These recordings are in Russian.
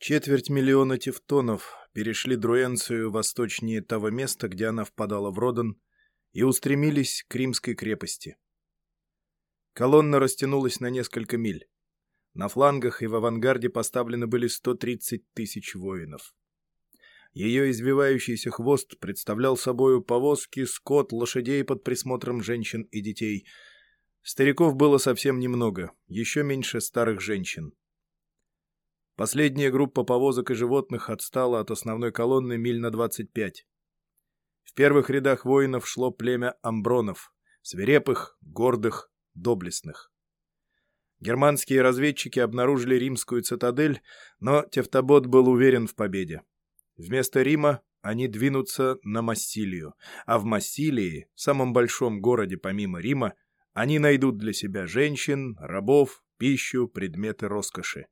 Четверть миллиона тевтонов перешли Друэнцию восточнее того места, где она впадала в Родан, и устремились к римской крепости. Колонна растянулась на несколько миль. На флангах и в авангарде поставлены были 130 тысяч воинов. Ее извивающийся хвост представлял собою повозки, скот, лошадей под присмотром женщин и детей. Стариков было совсем немного, еще меньше старых женщин. Последняя группа повозок и животных отстала от основной колонны миль на 25. В первых рядах воинов шло племя амбронов, свирепых, гордых, доблестных. Германские разведчики обнаружили римскую цитадель, но Тевтобот был уверен в победе. Вместо Рима они двинутся на Массилию, а в Массилии, самом большом городе помимо Рима, они найдут для себя женщин, рабов, пищу, предметы роскоши.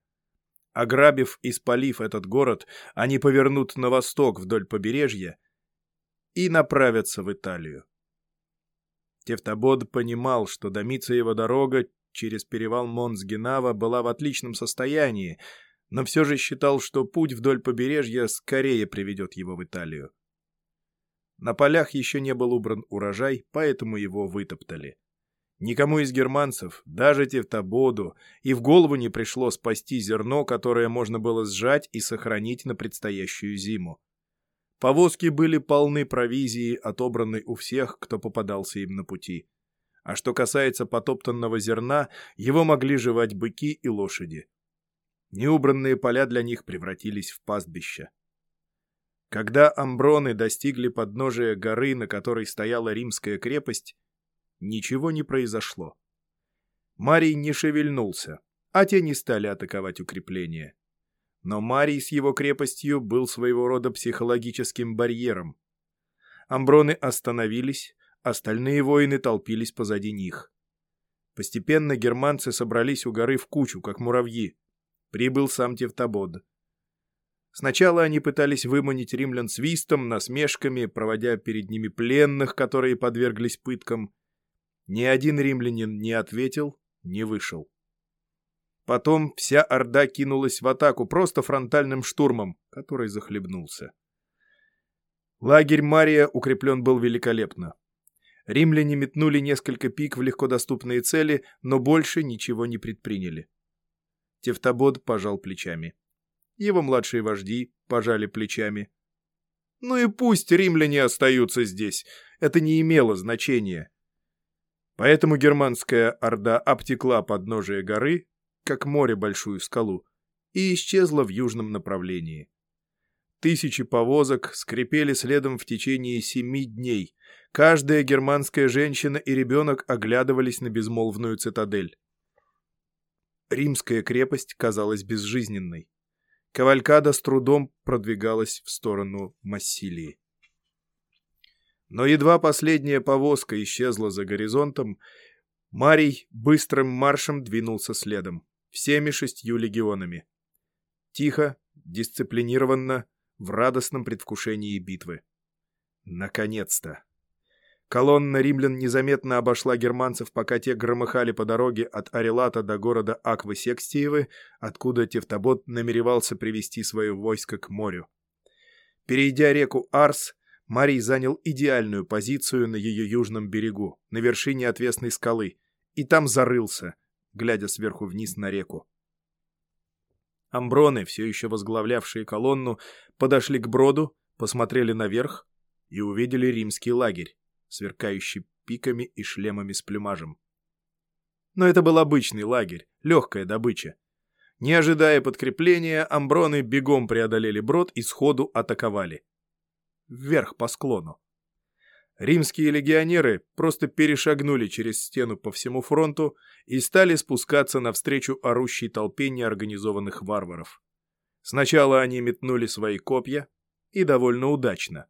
Ограбив и спалив этот город, они повернут на восток вдоль побережья и направятся в Италию. Тевтобод понимал, что Домициева дорога через перевал Монсгенава была в отличном состоянии, но все же считал, что путь вдоль побережья скорее приведет его в Италию. На полях еще не был убран урожай, поэтому его вытоптали. Никому из германцев, даже Тевтободу, и в голову не пришло спасти зерно, которое можно было сжать и сохранить на предстоящую зиму. Повозки были полны провизии, отобранной у всех, кто попадался им на пути. А что касается потоптанного зерна, его могли жевать быки и лошади. Неубранные поля для них превратились в пастбища. Когда амброны достигли подножия горы, на которой стояла римская крепость, Ничего не произошло. Марий не шевельнулся, а те не стали атаковать укрепление. Но Марий с его крепостью был своего рода психологическим барьером. Амброны остановились, остальные воины толпились позади них. Постепенно германцы собрались у горы в кучу, как муравьи. Прибыл сам Тевтобод. Сначала они пытались выманить римлян свистом, насмешками, проводя перед ними пленных, которые подверглись пыткам. Ни один римлянин не ответил, не вышел. Потом вся орда кинулась в атаку просто фронтальным штурмом, который захлебнулся. Лагерь Мария укреплен был великолепно. Римляне метнули несколько пик в легкодоступные цели, но больше ничего не предприняли. Тевтобод пожал плечами. Его младшие вожди пожали плечами. Ну и пусть римляне остаются здесь. Это не имело значения. Поэтому германская орда обтекла подножие горы, как море большую скалу, и исчезла в южном направлении. Тысячи повозок скрипели следом в течение семи дней. Каждая германская женщина и ребенок оглядывались на безмолвную цитадель. Римская крепость казалась безжизненной. Кавалькада с трудом продвигалась в сторону Массилии. Но едва последняя повозка исчезла за горизонтом, Марий быстрым маршем двинулся следом, всеми шестью легионами. Тихо, дисциплинированно, в радостном предвкушении битвы. Наконец-то! Колонна римлян незаметно обошла германцев, пока те громыхали по дороге от Арелата до города Аквы-Секстиевы, откуда Тевтобот намеревался привести свое войско к морю. Перейдя реку Арс, Марий занял идеальную позицию на ее южном берегу, на вершине отвесной скалы, и там зарылся, глядя сверху вниз на реку. Амброны, все еще возглавлявшие колонну, подошли к броду, посмотрели наверх и увидели римский лагерь, сверкающий пиками и шлемами с плюмажем. Но это был обычный лагерь, легкая добыча. Не ожидая подкрепления, амброны бегом преодолели брод и сходу атаковали вверх по склону. Римские легионеры просто перешагнули через стену по всему фронту и стали спускаться навстречу орущей толпе неорганизованных варваров. Сначала они метнули свои копья, и довольно удачно.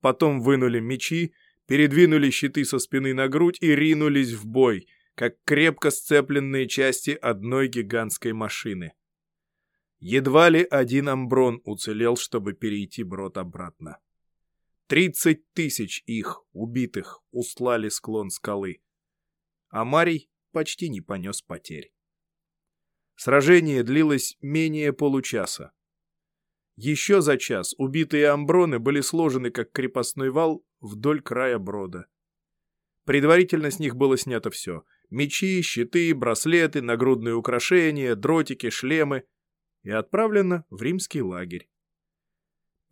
Потом вынули мечи, передвинули щиты со спины на грудь и ринулись в бой, как крепко сцепленные части одной гигантской машины. Едва ли один амброн уцелел, чтобы перейти брод обратно. Тридцать тысяч их, убитых, услали склон скалы. А Марий почти не понес потерь. Сражение длилось менее получаса. Еще за час убитые амброны были сложены как крепостной вал вдоль края брода. Предварительно с них было снято все — мечи, щиты, браслеты, нагрудные украшения, дротики, шлемы — и отправлено в римский лагерь.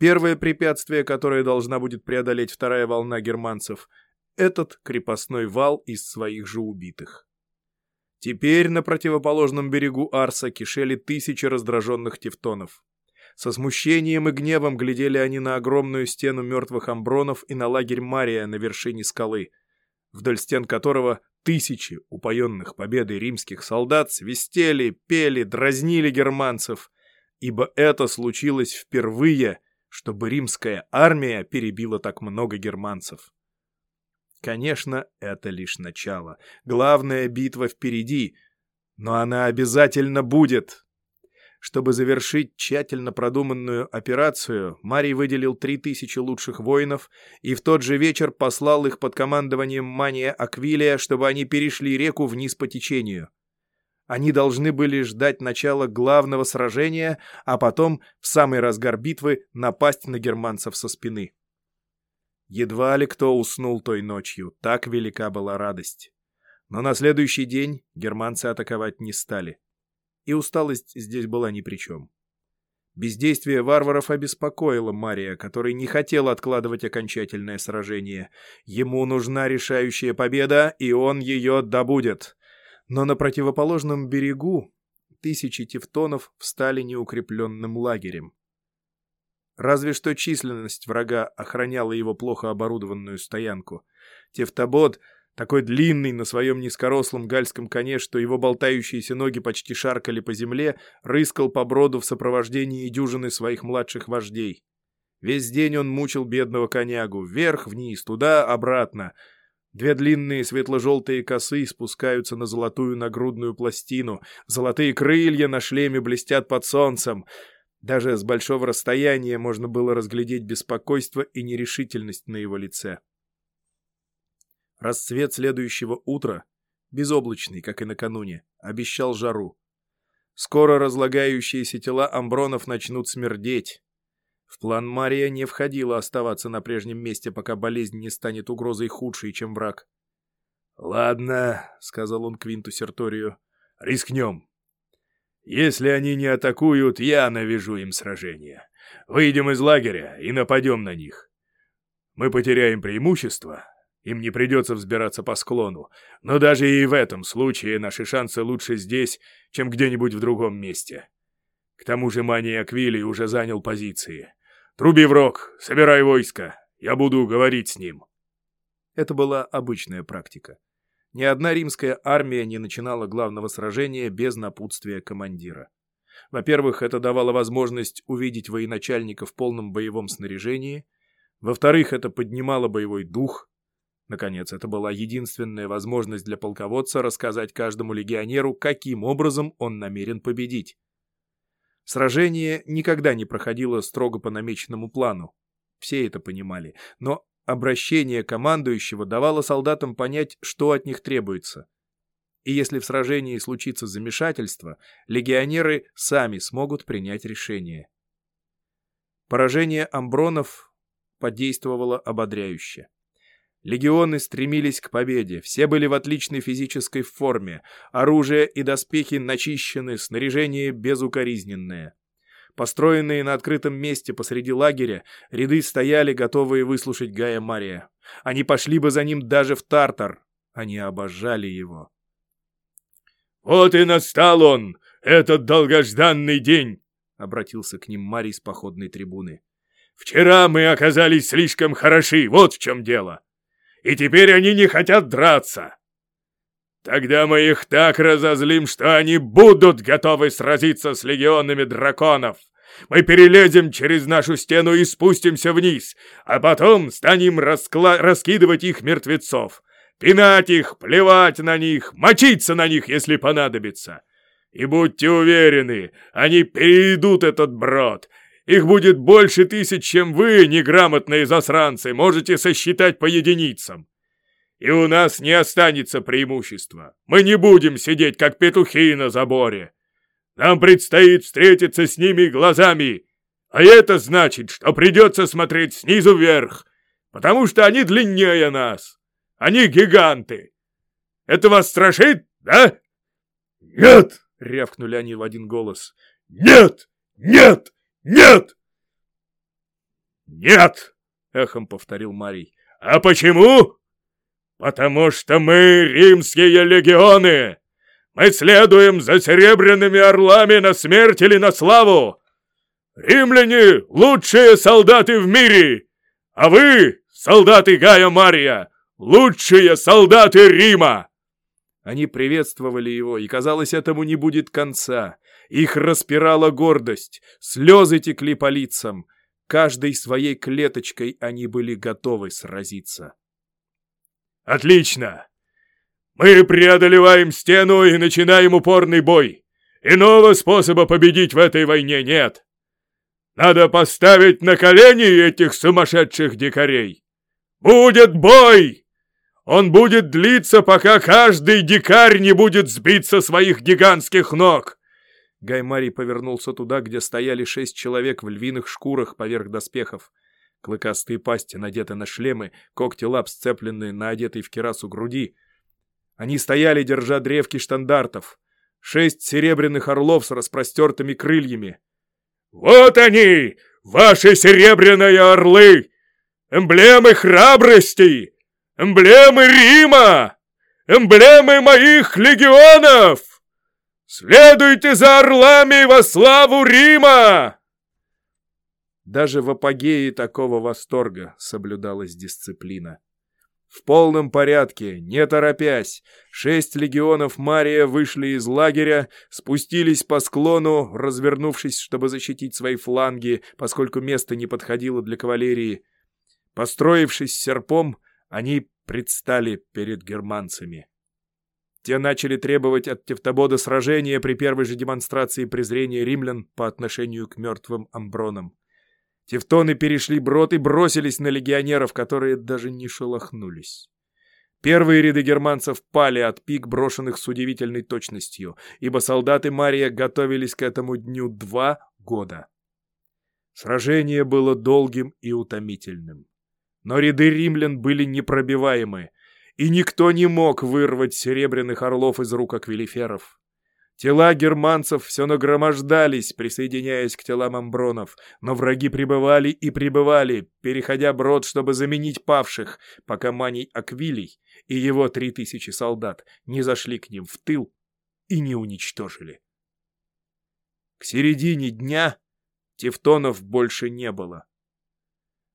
Первое препятствие, которое должна будет преодолеть вторая волна германцев — этот крепостной вал из своих же убитых. Теперь на противоположном берегу Арса кишели тысячи раздраженных тевтонов. Со смущением и гневом глядели они на огромную стену мертвых амбронов и на лагерь Мария на вершине скалы, вдоль стен которого тысячи упоенных победой римских солдат свистели, пели, дразнили германцев, ибо это случилось впервые — чтобы римская армия перебила так много германцев. Конечно, это лишь начало. Главная битва впереди, но она обязательно будет. Чтобы завершить тщательно продуманную операцию, Марий выделил три тысячи лучших воинов и в тот же вечер послал их под командованием Мания Аквилия, чтобы они перешли реку вниз по течению. Они должны были ждать начала главного сражения, а потом, в самый разгар битвы, напасть на германцев со спины. Едва ли кто уснул той ночью, так велика была радость. Но на следующий день германцы атаковать не стали. И усталость здесь была ни при чем. Бездействие варваров обеспокоило Мария, который не хотел откладывать окончательное сражение. Ему нужна решающая победа, и он ее добудет. Но на противоположном берегу тысячи тевтонов встали неукрепленным лагерем. Разве что численность врага охраняла его плохо оборудованную стоянку. Тевтобод, такой длинный на своем низкорослом гальском коне, что его болтающиеся ноги почти шаркали по земле, рыскал по броду в сопровождении дюжины своих младших вождей. Весь день он мучил бедного конягу, вверх-вниз, туда-обратно — Две длинные светло-желтые косы спускаются на золотую нагрудную пластину. Золотые крылья на шлеме блестят под солнцем. Даже с большого расстояния можно было разглядеть беспокойство и нерешительность на его лице. Расцвет следующего утра, безоблачный, как и накануне, обещал жару. Скоро разлагающиеся тела амбронов начнут смердеть. В план Мария не входило оставаться на прежнем месте, пока болезнь не станет угрозой худшей, чем враг. «Ладно», — сказал он Квинту Серторию, — «рискнем. Если они не атакуют, я навяжу им сражение. Выйдем из лагеря и нападем на них. Мы потеряем преимущество, им не придется взбираться по склону, но даже и в этом случае наши шансы лучше здесь, чем где-нибудь в другом месте. К тому же Мания Аквилий уже занял позиции. «Труби в рог, собирай войско, я буду говорить с ним». Это была обычная практика. Ни одна римская армия не начинала главного сражения без напутствия командира. Во-первых, это давало возможность увидеть военачальника в полном боевом снаряжении. Во-вторых, это поднимало боевой дух. Наконец, это была единственная возможность для полководца рассказать каждому легионеру, каким образом он намерен победить. Сражение никогда не проходило строго по намеченному плану. Все это понимали. Но обращение командующего давало солдатам понять, что от них требуется. И если в сражении случится замешательство, легионеры сами смогут принять решение. Поражение амбронов подействовало ободряюще. Легионы стремились к победе, все были в отличной физической форме, оружие и доспехи начищены, снаряжение безукоризненное. Построенные на открытом месте посреди лагеря, ряды стояли, готовые выслушать Гая Мария. Они пошли бы за ним даже в Тартар. Они обожали его. «Вот и настал он, этот долгожданный день!» — обратился к ним Марий с походной трибуны. «Вчера мы оказались слишком хороши, вот в чем дело!» И теперь они не хотят драться. Тогда мы их так разозлим, что они будут готовы сразиться с легионами драконов. Мы перелезем через нашу стену и спустимся вниз, а потом станем раскла... раскидывать их мертвецов, пинать их, плевать на них, мочиться на них, если понадобится. И будьте уверены, они перейдут этот брод, их будет больше тысяч, чем вы, неграмотные засранцы, можете сосчитать по единицам. И у нас не останется преимущества. Мы не будем сидеть, как петухи на заборе. Нам предстоит встретиться с ними глазами, А это значит, что придется смотреть снизу вверх, потому что они длиннее нас. Они гиганты. Это вас страшит, да? Нет! — рявкнули они в один голос. Нет! Нет! Нет! Нет! — эхом повторил Марий. А почему? Потому что мы римские легионы. Мы следуем за серебряными орлами на смерть или на славу. Римляне — лучшие солдаты в мире, а вы, солдаты Гая Мария, лучшие солдаты Рима!» Они приветствовали его, и, казалось, этому не будет конца. Их распирала гордость, слезы текли по лицам. Каждой своей клеточкой они были готовы сразиться. «Отлично! Мы преодолеваем стену и начинаем упорный бой. Иного способа победить в этой войне нет. Надо поставить на колени этих сумасшедших дикарей. Будет бой! Он будет длиться, пока каждый дикарь не будет сбить со своих гигантских ног. Гаймарий повернулся туда, где стояли шесть человек в львиных шкурах поверх доспехов. Клыкастые пасти надеты на шлемы, когти лап сцепленные на одетой в керасу груди. Они стояли, держа древки штандартов. Шесть серебряных орлов с распростертыми крыльями. «Вот они, ваши серебряные орлы! Эмблемы храбрости! Эмблемы Рима! Эмблемы моих легионов! Следуйте за орлами во славу Рима!» Даже в апогее такого восторга соблюдалась дисциплина. В полном порядке, не торопясь, шесть легионов Мария вышли из лагеря, спустились по склону, развернувшись, чтобы защитить свои фланги, поскольку место не подходило для кавалерии. Построившись серпом, они предстали перед германцами. Те начали требовать от Тевтобода сражения при первой же демонстрации презрения римлян по отношению к мертвым амбронам. Тевтоны перешли брод и бросились на легионеров, которые даже не шелохнулись. Первые ряды германцев пали от пик, брошенных с удивительной точностью, ибо солдаты Мария готовились к этому дню два года. Сражение было долгим и утомительным. Но ряды римлян были непробиваемы, и никто не мог вырвать серебряных орлов из рук аквилиферов. Тела германцев все нагромождались, присоединяясь к телам амбронов, но враги прибывали и прибывали, переходя брод, чтобы заменить павших, пока Маний Аквилий и его три тысячи солдат не зашли к ним в тыл и не уничтожили. К середине дня тевтонов больше не было.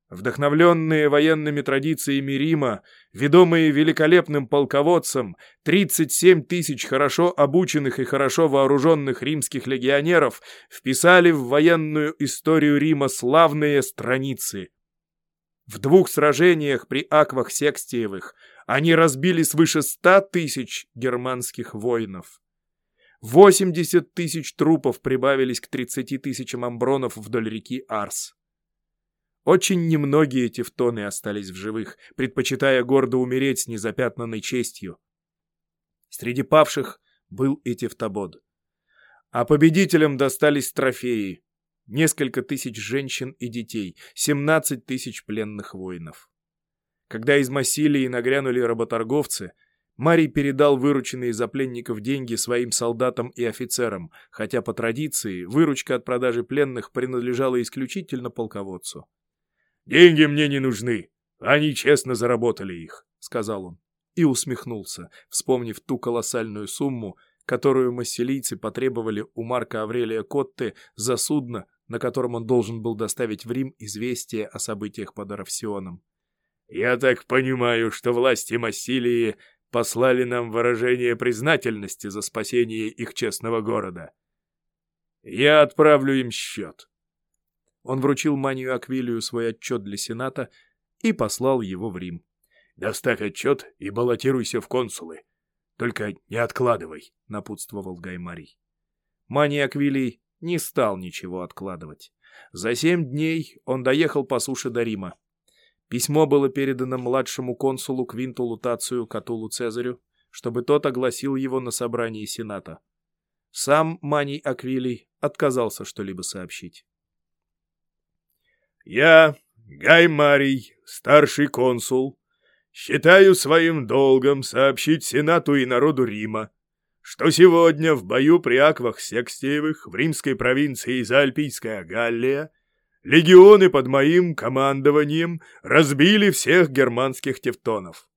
Вдохновленные военными традициями Рима, ведомые великолепным полководцем, 37 тысяч хорошо обученных и хорошо вооруженных римских легионеров вписали в военную историю Рима славные страницы. В двух сражениях при Аквах Секстиевых они разбили свыше 100 тысяч германских воинов. 80 тысяч трупов прибавились к 30 тысячам амбронов вдоль реки Арс. Очень немногие тевтоны остались в живых, предпочитая гордо умереть с незапятнанной честью. Среди павших был и Тевтобод. А победителям достались трофеи. Несколько тысяч женщин и детей, 17 тысяч пленных воинов. Когда из Массилии нагрянули работорговцы, Марий передал вырученные за пленников деньги своим солдатам и офицерам, хотя по традиции выручка от продажи пленных принадлежала исключительно полководцу. «Деньги мне не нужны. Они честно заработали их», — сказал он. И усмехнулся, вспомнив ту колоссальную сумму, которую масселийцы потребовали у Марка Аврелия Котте за судно, на котором он должен был доставить в Рим известие о событиях под Аравсионом. «Я так понимаю, что власти Массилии послали нам выражение признательности за спасение их честного города. Я отправлю им счет. Он вручил Манию Аквилию свой отчет для Сената и послал его в Рим. «Доставь отчет и баллотируйся в консулы. Только не откладывай», — напутствовал Гаймарий. Маний Аквилий не стал ничего откладывать. За семь дней он доехал по суше до Рима. Письмо было передано младшему консулу Квинту Лутацию Катулу Цезарю, чтобы тот огласил его на собрании Сената. Сам Маний Аквилий отказался что-либо сообщить. Я, Гай Марий, старший консул, считаю своим долгом сообщить Сенату и народу Рима, что сегодня в бою при аквах Секстиевых в римской провинции Заальпийская Галлия легионы под моим командованием разбили всех германских тевтонов.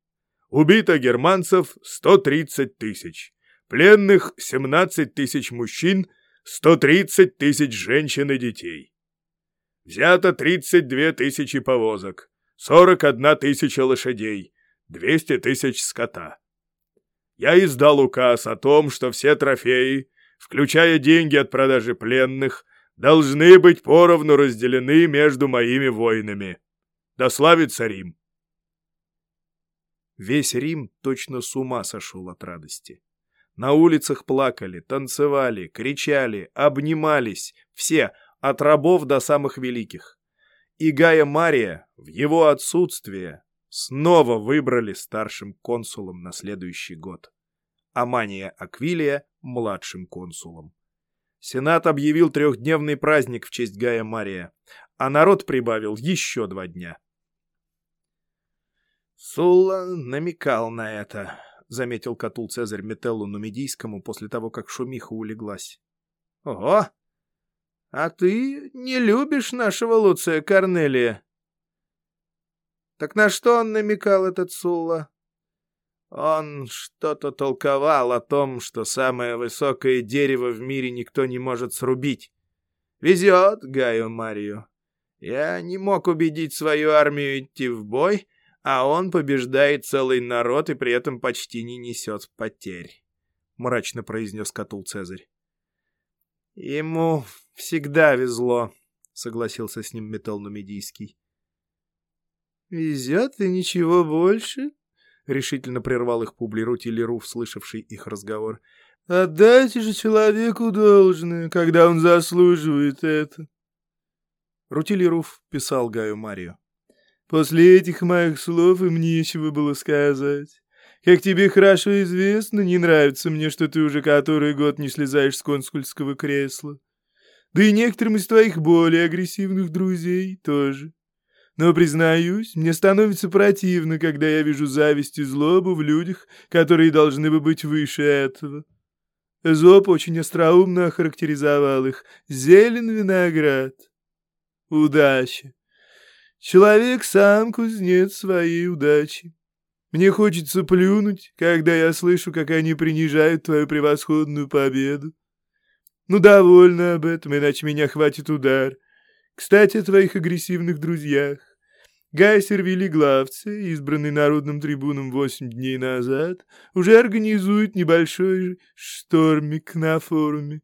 Убито германцев 130 тысяч, пленных 17 тысяч мужчин, 130 тысяч женщин и детей. Взято 32 тысячи повозок, 41 тысяча лошадей, 200 тысяч скота. Я издал указ о том, что все трофеи, включая деньги от продажи пленных, должны быть поровну разделены между моими воинами. Да славится Рим! Весь Рим точно с ума сошел от радости. На улицах плакали, танцевали, кричали, обнимались, все, от рабов до самых великих. И Гая Мария, в его отсутствие, снова выбрали старшим консулом на следующий год. а Мания Аквилия – младшим консулом. Сенат объявил трехдневный праздник в честь Гая Мария, а народ прибавил еще два дня. Сулла намекал на это, заметил Катул Цезарь Метеллу Нумидийскому после того, как шумиха улеглась. — Ого! А ты не любишь нашего Луция Корнелия? — Так на что он намекал, этот Сулла? Он что-то толковал о том, что самое высокое дерево в мире никто не может срубить. Везет Гаю Марию. Я не мог убедить свою армию идти в бой, а он побеждает целый народ и при этом почти не несет потерь, — мрачно произнес Катул Цезарь. — Ему всегда везло, — согласился с ним Метал Нумидийский. — Везет и ничего больше? — решительно прервал их Публий Рутилеру, слышавший их разговор. — Отдайте же человеку должное, когда он заслуживает это. Рутилеруф писал Гаю Марию. После этих моих слов им нечего было сказать. Как тебе хорошо известно, не нравится мне, что ты уже который год не слезаешь с консульского кресла. Да и некоторым из твоих более агрессивных друзей тоже. Но, признаюсь, мне становится противно, когда я вижу зависть и злобу в людях, которые должны бы быть выше этого. Зоб очень остроумно охарактеризовал их. Зелен виноград. Удача. Человек сам кузнец своей удачи. Мне хочется плюнуть, когда я слышу, как они принижают твою превосходную победу. Ну, довольно об этом, иначе меня хватит удар. Кстати, о твоих агрессивных друзьях. Гай Сервили Главцы, избранный народным трибуном восемь дней назад, уже организует небольшой штормик на форуме.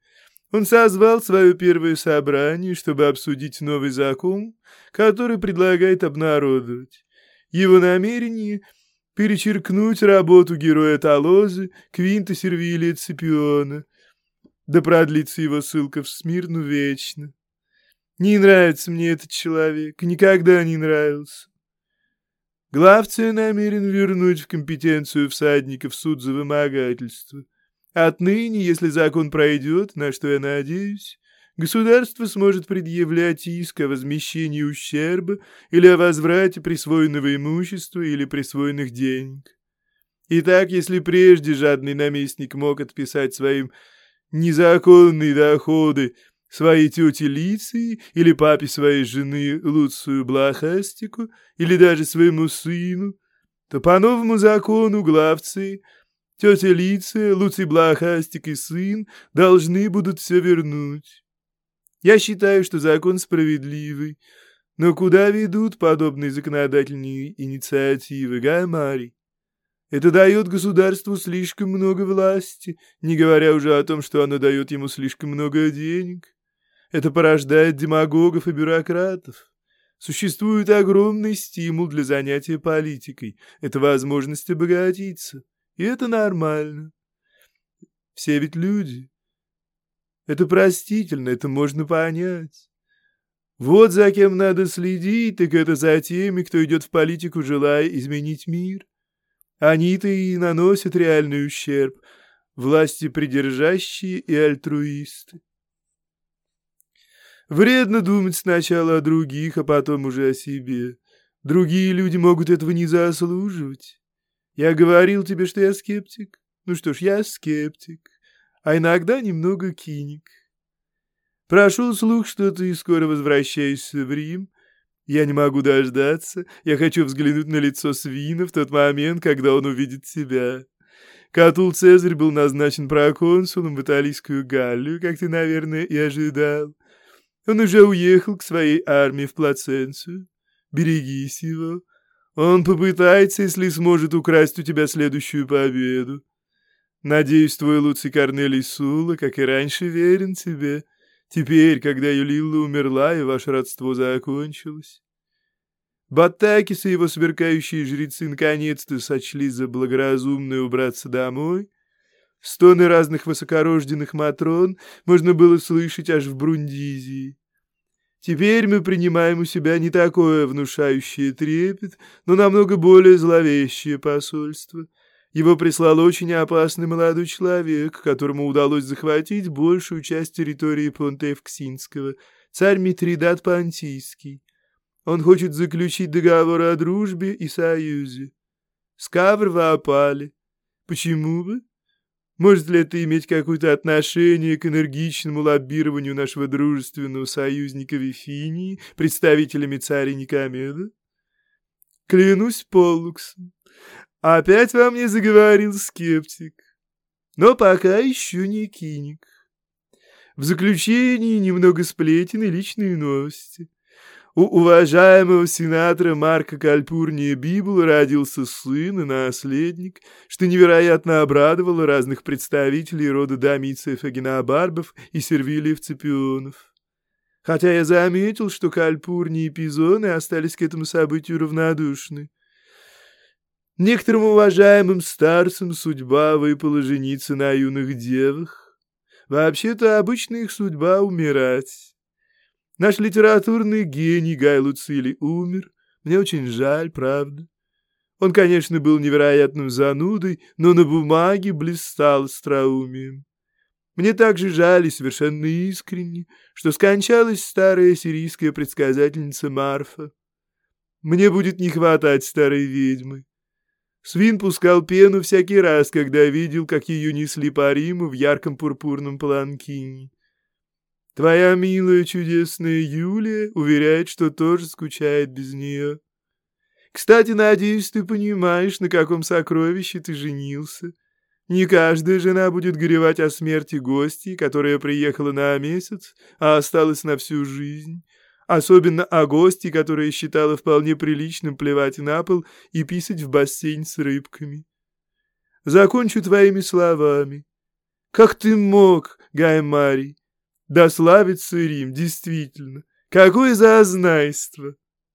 Он созвал свое первое собрание, чтобы обсудить новый закон, который предлагает обнародовать. Его намерение — перечеркнуть работу героя Толозы Квинта Сервилия Ципиона. Да продлится его ссылка в Смирну вечно. Не нравится мне этот человек, никогда не нравился. Главция намерен вернуть в компетенцию всадников суд за вымогательство — Отныне, если закон пройдет, на что я надеюсь, государство сможет предъявлять иск о возмещении ущерба или о возврате присвоенного имущества или присвоенных денег. Итак, если прежде жадный наместник мог отписать своим незаконные доходы своей тете Лиции или папе своей жены Луцию Блахастику или даже своему сыну, то по новому закону главцы – Тетя Лиция, Луций Блахастик и сын должны будут все вернуть. Я считаю, что закон справедливый, но куда ведут подобные законодательные инициативы, Гаймари? Это дает государству слишком много власти, не говоря уже о том, что оно дает ему слишком много денег. Это порождает демагогов и бюрократов. Существует огромный стимул для занятия политикой. Это возможность обогатиться. И это нормально. Все ведь люди. Это простительно, это можно понять. Вот за кем надо следить, так это за теми, кто идет в политику, желая изменить мир. Они-то и наносят реальный ущерб, власти придержащие и альтруисты. Вредно думать сначала о других, а потом уже о себе. Другие люди могут этого не заслуживать. Я говорил тебе, что я скептик. Ну что ж, я скептик, а иногда немного киник. Прошел слух, что ты скоро возвращаешься в Рим. Я не могу дождаться. Я хочу взглянуть на лицо свина в тот момент, когда он увидит тебя. Катул Цезарь был назначен проконсулом в Италийскую Галлию, как ты, наверное, и ожидал. Он уже уехал к своей армии в Плаценцию. Берегись его. Он попытается, если сможет, украсть у тебя следующую победу. Надеюсь, твой Луций Корнелий Сула, как и раньше, верен тебе. Теперь, когда Юлилла умерла и ваше родство закончилось. Баттакис и его сверкающие жрецы наконец-то сочли за благоразумное убраться домой. Стоны разных высокорожденных матрон можно было слышать аж в Брундизии. Теперь мы принимаем у себя не такое внушающее трепет, но намного более зловещее посольство. Его прислал очень опасный молодой человек, которому удалось захватить большую часть территории Понтевксинского, царь Митридат Пантийский. Он хочет заключить договор о дружбе и союзе. Скавр в опале. Почему бы? Может ли это иметь какое-то отношение к энергичному лоббированию нашего дружественного союзника Вифинии, представителями царя Никомеда? Клянусь Поллуксом. Опять во мне заговорил скептик. Но пока еще не киник. В заключении немного сплетен и личные новости. У уважаемого сенатора Марка Кальпурния Библ родился сын и наследник, что невероятно обрадовало разных представителей рода Домициев Агенобарбов и Сервилиев Цепионов. Хотя я заметил, что Кальпурни и Пизоны остались к этому событию равнодушны. Некоторым уважаемым старцам судьба выпала жениться на юных девах. Вообще-то обычно их судьба — умирать. Наш литературный гений Гай Луцили умер. Мне очень жаль, правда. Он, конечно, был невероятным занудой, но на бумаге блистал остроумием. Мне также жаль и совершенно искренне, что скончалась старая сирийская предсказательница Марфа. Мне будет не хватать старой ведьмы. Свин пускал пену всякий раз, когда видел, как ее несли по Риму в ярком пурпурном паланкине. Твоя милая чудесная Юлия уверяет, что тоже скучает без нее. Кстати, надеюсь, ты понимаешь, на каком сокровище ты женился. Не каждая жена будет горевать о смерти гостей, которая приехала на месяц, а осталась на всю жизнь. Особенно о гости, которая считала вполне приличным плевать на пол и писать в бассейн с рыбками. Закончу твоими словами. Как ты мог, Гай Марий, да славится Рим, действительно. Какое зазнайство!